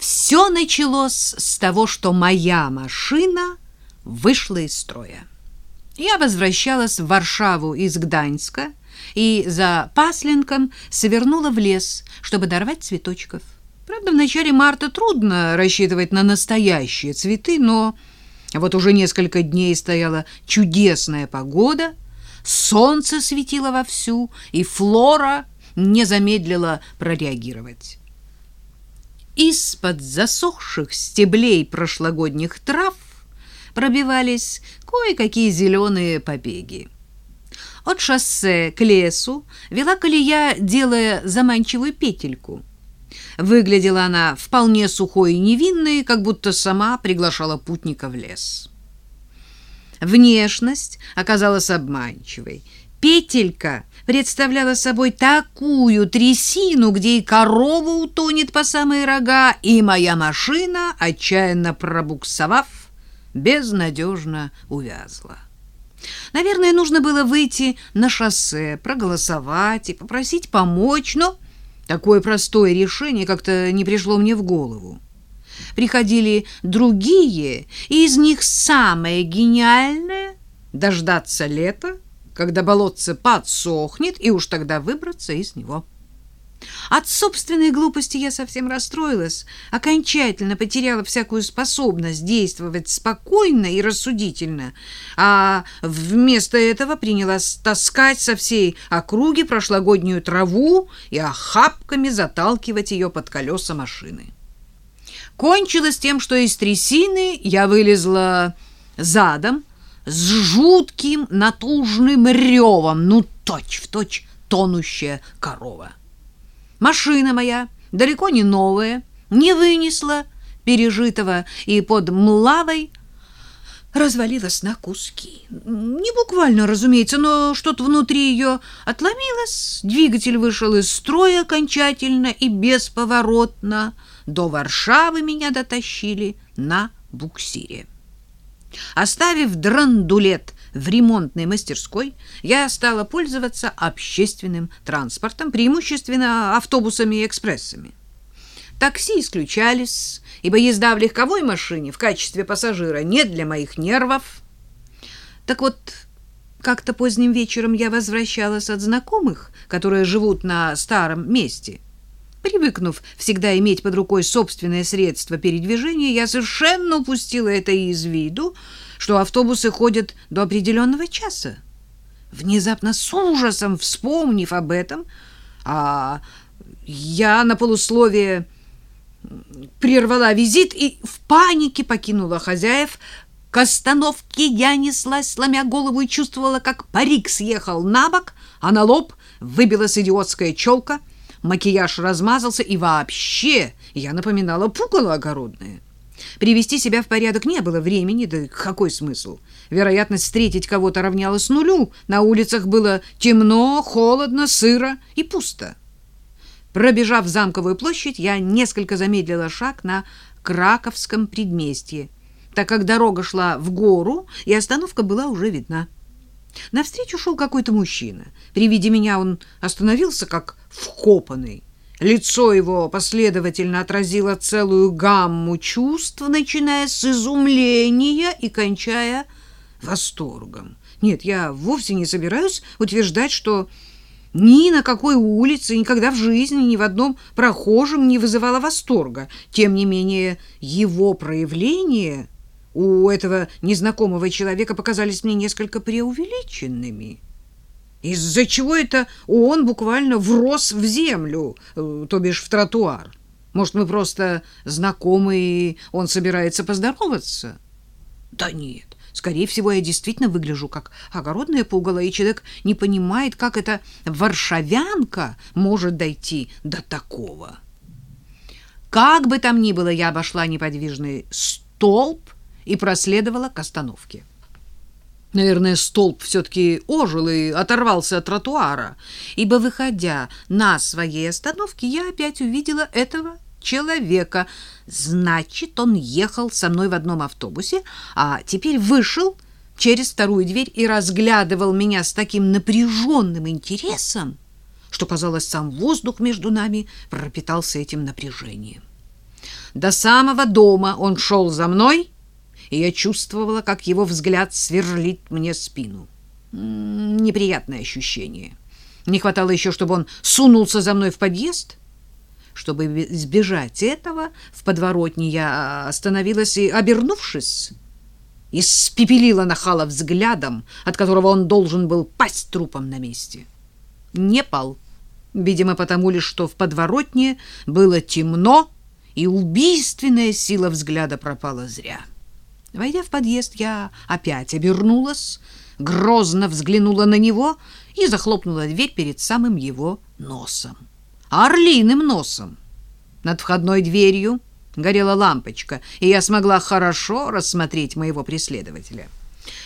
Все началось с того, что моя машина вышла из строя. Я возвращалась в Варшаву из Гданьска и за Пасленком свернула в лес, чтобы дорвать цветочков. Правда, в начале марта трудно рассчитывать на настоящие цветы, но вот уже несколько дней стояла чудесная погода, солнце светило вовсю, и флора не замедлила прореагировать. Из-под засохших стеблей прошлогодних трав пробивались кое-какие зеленые побеги. От шоссе к лесу вела колея, делая заманчивую петельку. Выглядела она вполне сухой и невинной, как будто сама приглашала путника в лес. Внешность оказалась обманчивой. Петелька представляла собой такую трясину, где и корова утонет по самые рога, и моя машина, отчаянно пробуксовав, безнадежно увязла. Наверное, нужно было выйти на шоссе, проголосовать и попросить помочь, но такое простое решение как-то не пришло мне в голову. Приходили другие, и из них самое гениальное — дождаться лета, когда болотце подсохнет, и уж тогда выбраться из него. От собственной глупости я совсем расстроилась, окончательно потеряла всякую способность действовать спокойно и рассудительно, а вместо этого принялась таскать со всей округи прошлогоднюю траву и охапками заталкивать ее под колеса машины. Кончилось тем, что из трясины я вылезла задом с жутким натужным ревом, ну точь-в-точь тонущая корова. Машина моя, далеко не новая, не вынесла пережитого и под млавой развалилась на куски. Не буквально, разумеется, но что-то внутри ее отломилось, двигатель вышел из строя окончательно и бесповоротно. До Варшавы меня дотащили на буксире. Оставив драндулет в ремонтной мастерской, я стала пользоваться общественным транспортом, преимущественно автобусами и экспрессами. Такси исключались, ибо езда в легковой машине в качестве пассажира не для моих нервов. Так вот, как-то поздним вечером я возвращалась от знакомых, которые живут на старом месте. Привыкнув всегда иметь под рукой собственное средство передвижения, я совершенно упустила это из виду, что автобусы ходят до определенного часа. Внезапно с ужасом вспомнив об этом, а я на полусловие прервала визит и в панике покинула хозяев. К остановке я неслась, сломя голову, и чувствовала, как парик съехал на бок, а на лоб выбилась идиотская челка, макияж размазался, и вообще я напоминала пугало огородное. Привести себя в порядок не было времени, да какой смысл? Вероятность встретить кого-то равнялась нулю. На улицах было темно, холодно, сыро и пусто. Пробежав замковую площадь, я несколько замедлила шаг на Краковском предместье, так как дорога шла в гору, и остановка была уже видна. Навстречу шел какой-то мужчина. При виде меня он остановился, как вкопанный. Лицо его последовательно отразило целую гамму чувств, начиная с изумления и кончая восторгом. Нет, я вовсе не собираюсь утверждать, что ни на какой улице, никогда в жизни, ни в одном прохожем не вызывало восторга. Тем не менее, его проявления у этого незнакомого человека показались мне несколько преувеличенными. Из-за чего это он буквально врос в землю, э, то бишь в тротуар? Может, мы просто знакомы, и он собирается поздороваться? Да нет, скорее всего, я действительно выгляжу как огородная пугало, и человек не понимает, как эта варшавянка может дойти до такого. Как бы там ни было, я обошла неподвижный столб и проследовала к остановке. Наверное, столб все-таки ожил и оторвался от тротуара, ибо, выходя на своей остановке, я опять увидела этого человека. Значит, он ехал со мной в одном автобусе, а теперь вышел через вторую дверь и разглядывал меня с таким напряженным интересом, что, казалось, сам воздух между нами пропитался этим напряжением. До самого дома он шел за мной, и я чувствовала, как его взгляд сверлит мне спину. Неприятное ощущение. Не хватало еще, чтобы он сунулся за мной в подъезд. Чтобы избежать этого, в подворотне я остановилась и, обернувшись, испепелила нахала взглядом, от которого он должен был пасть трупом на месте. Не пал. Видимо, потому лишь, что в подворотне было темно, и убийственная сила взгляда пропала зря. Войдя в подъезд, я опять обернулась, грозно взглянула на него и захлопнула дверь перед самым его носом. Орлиным носом. Над входной дверью горела лампочка, и я смогла хорошо рассмотреть моего преследователя.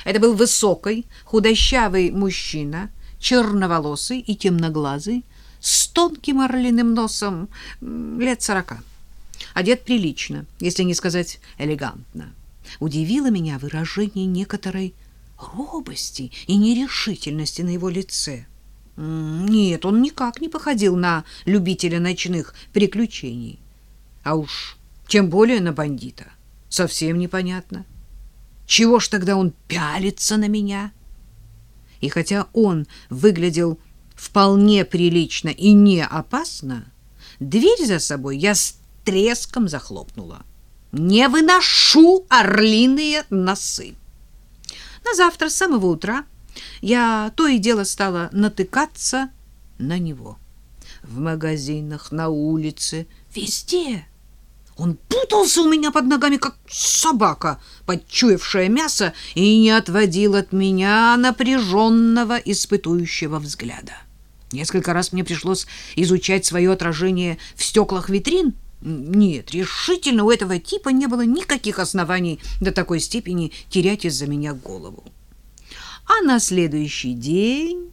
Это был высокий, худощавый мужчина, черноволосый и темноглазый, с тонким орлиным носом, лет сорока. Одет прилично, если не сказать элегантно. Удивило меня выражение некоторой робости и нерешительности на его лице. Нет, он никак не походил на любителя ночных приключений. А уж тем более на бандита. Совсем непонятно. Чего ж тогда он пялится на меня? И хотя он выглядел вполне прилично и не опасно, дверь за собой я с треском захлопнула. Не выношу орлиные носы. На завтра с самого утра я то и дело стала натыкаться на него. В магазинах, на улице, везде. Он путался у меня под ногами, как собака, подчуявшая мясо, и не отводил от меня напряженного, испытующего взгляда. Несколько раз мне пришлось изучать свое отражение в стеклах витрин. Нет, решительно у этого типа не было никаких оснований до такой степени терять из-за меня голову. А на следующий день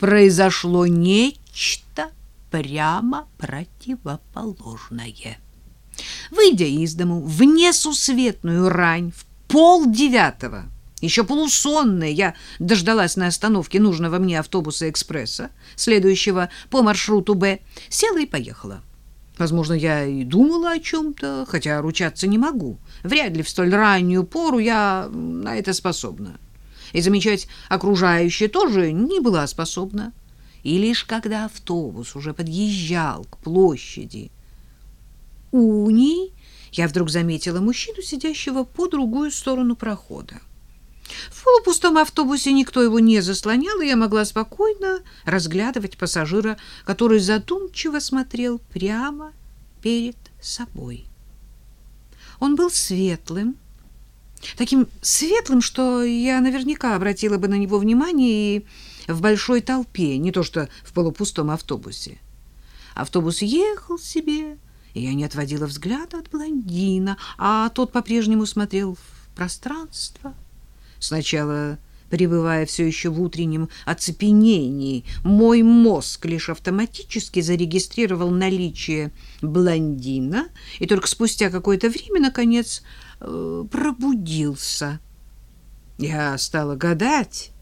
произошло нечто прямо противоположное. Выйдя из дому в несусветную рань в полдевятого, еще полусонная, я дождалась на остановке нужного мне автобуса-экспресса, следующего по маршруту «Б», села и поехала. Возможно, я и думала о чем-то, хотя ручаться не могу. Вряд ли в столь раннюю пору я на это способна. И замечать окружающее тоже не была способна. И лишь когда автобус уже подъезжал к площади Уни, я вдруг заметила мужчину, сидящего по другую сторону прохода. В полупустом автобусе никто его не заслонял, и я могла спокойно разглядывать пассажира, который задумчиво смотрел прямо перед собой. Он был светлым, таким светлым, что я наверняка обратила бы на него внимание и в большой толпе, не то что в полупустом автобусе. Автобус ехал себе, и я не отводила взгляда от блондина, а тот по-прежнему смотрел в пространство — Сначала, пребывая все еще в утреннем оцепенении, мой мозг лишь автоматически зарегистрировал наличие блондина, и только спустя какое-то время, наконец, э, пробудился. Я стала гадать,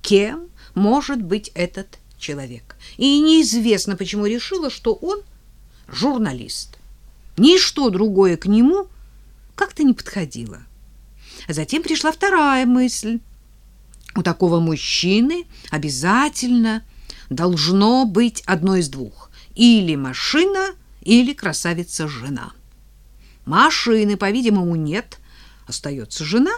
кем может быть этот человек. И неизвестно, почему решила, что он журналист. Ничто другое к нему как-то не подходило. Затем пришла вторая мысль. У такого мужчины обязательно должно быть одно из двух. Или машина, или красавица-жена. Машины, по-видимому, нет. Остается жена.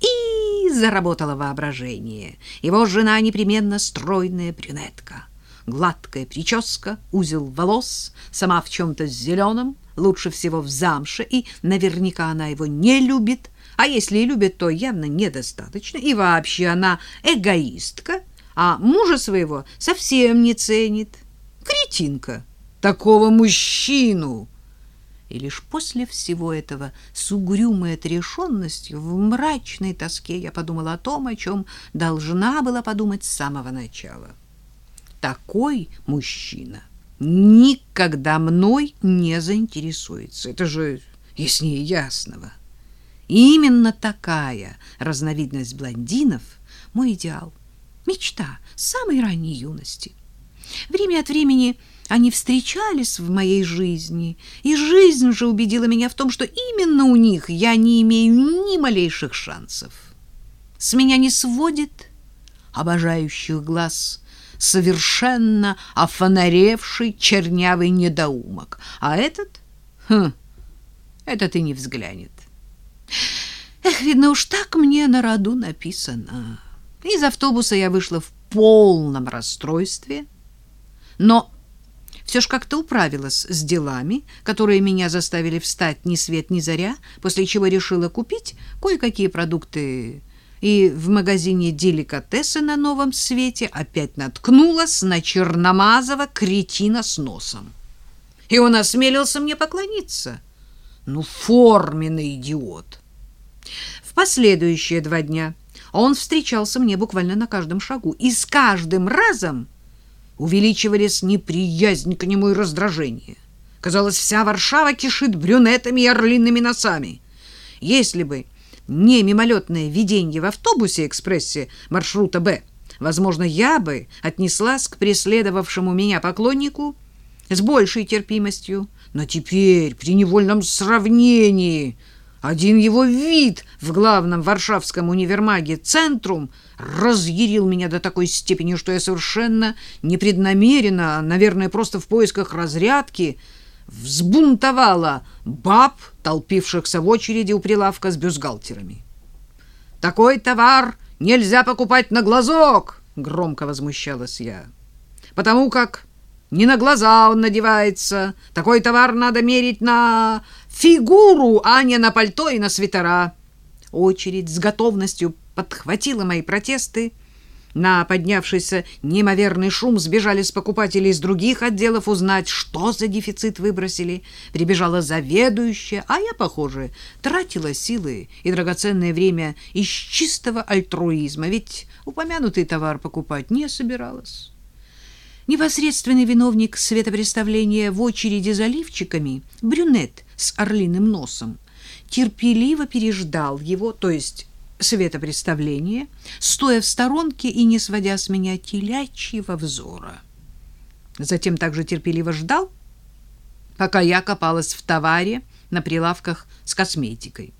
И заработало воображение. Его жена непременно стройная брюнетка. Гладкая прическа, узел волос, сама в чем-то зеленом, лучше всего в замше, и наверняка она его не любит, а если и любит, то явно недостаточно. И вообще она эгоистка, а мужа своего совсем не ценит. Кретинка. Такого мужчину. И лишь после всего этого с угрюмой отрешенностью, в мрачной тоске я подумала о том, о чем должна была подумать с самого начала. Такой мужчина никогда мной не заинтересуется. Это же яснее ясного. Именно такая разновидность блондинов мой идеал, мечта самой ранней юности. Время от времени Они встречались в моей жизни, и жизнь же убедила меня в том, что именно у них я не имею ни малейших шансов. С меня не сводит обожающих глаз совершенно офонаревший чернявый недоумок, а этот, хм, этот и не взглянет. Эх, видно уж так мне на роду написано. Из автобуса я вышла в полном расстройстве, но все ж как-то управилась с делами, которые меня заставили встать ни свет ни заря, после чего решила купить кое-какие продукты и в магазине деликатесы на новом свете опять наткнулась на черномазого кретина с носом. И он осмелился мне поклониться. Ну, форменный идиот. В последующие два дня он встречался мне буквально на каждом шагу, и с каждым разом увеличивались неприязнь к нему и раздражение. Казалось, вся Варшава кишит брюнетами и орлиными носами. Если бы не мимолетное видение в автобусе-экспрессе маршрута «Б», возможно, я бы отнеслась к преследовавшему меня поклоннику с большей терпимостью. Но теперь, при невольном сравнении, один его вид в главном варшавском универмаге «Центрум» разъярил меня до такой степени, что я совершенно непреднамеренно, наверное, просто в поисках разрядки, взбунтовала баб, толпившихся в очереди у прилавка с бюстгальтерами. «Такой товар нельзя покупать на глазок!» — громко возмущалась я. «Потому как не на глаза он надевается. Такой товар надо мерить на фигуру, а не на пальто и на свитера». Очередь с готовностью подхватила мои протесты, на поднявшийся неимоверный шум сбежались покупатели из других отделов узнать, что за дефицит выбросили. Прибежала заведующая, а я, похоже, тратила силы и драгоценное время из чистого альтруизма, ведь упомянутый товар покупать не собиралась. Непосредственный виновник светопреставления в очереди за лифчиками, брюнет с орлиным носом, терпеливо переждал его, то есть светопреставление, стоя в сторонке и не сводя с меня телячьего взора. Затем также терпеливо ждал, пока я копалась в товаре на прилавках с косметикой.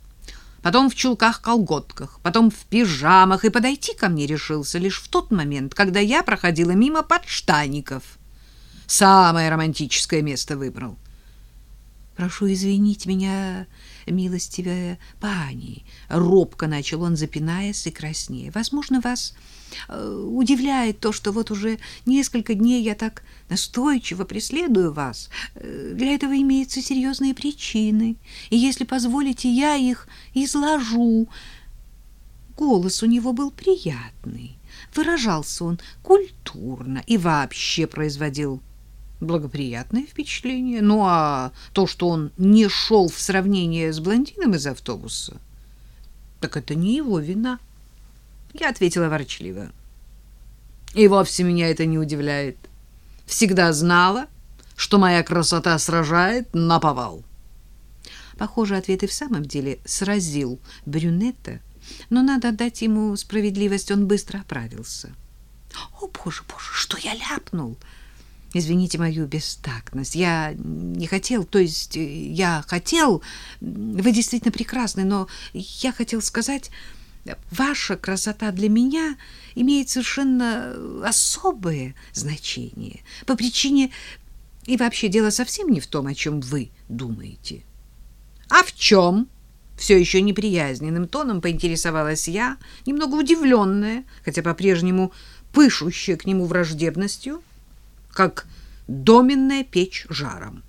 Потом в чулках-колготках, потом в пижамах, и подойти ко мне решился лишь в тот момент, когда я проходила мимо подштаников. Самое романтическое место выбрал. «Прошу извинить меня, милостивая пани», — робко начал он, запинаясь и краснея. «Возможно, вас э, удивляет то, что вот уже несколько дней я так настойчиво преследую вас. Э, для этого имеются серьезные причины, и, если позволите, я их изложу». Голос у него был приятный, выражался он культурно и вообще производил благоприятное впечатление. Ну а то, что он не шел в сравнение с блондином из автобуса, так это не его вина. Я ответила ворчливо. И вовсе меня это не удивляет. Всегда знала, что моя красота сражает на повал. Похоже, ответ и в самом деле сразил брюнета, но надо отдать ему справедливость, он быстро оправился. О, боже, боже, что я ляпнул! Извините мою бестактность. Я не хотел, то есть э, я хотел, вы действительно прекрасны, но я хотел сказать, ваша красота для меня имеет совершенно особое значение по причине и вообще дело совсем не в том, о чем вы думаете. А в чем? Все еще неприязненным тоном поинтересовалась я, немного удивленная, хотя по-прежнему пышущая к нему враждебностью как доменная печь жаром.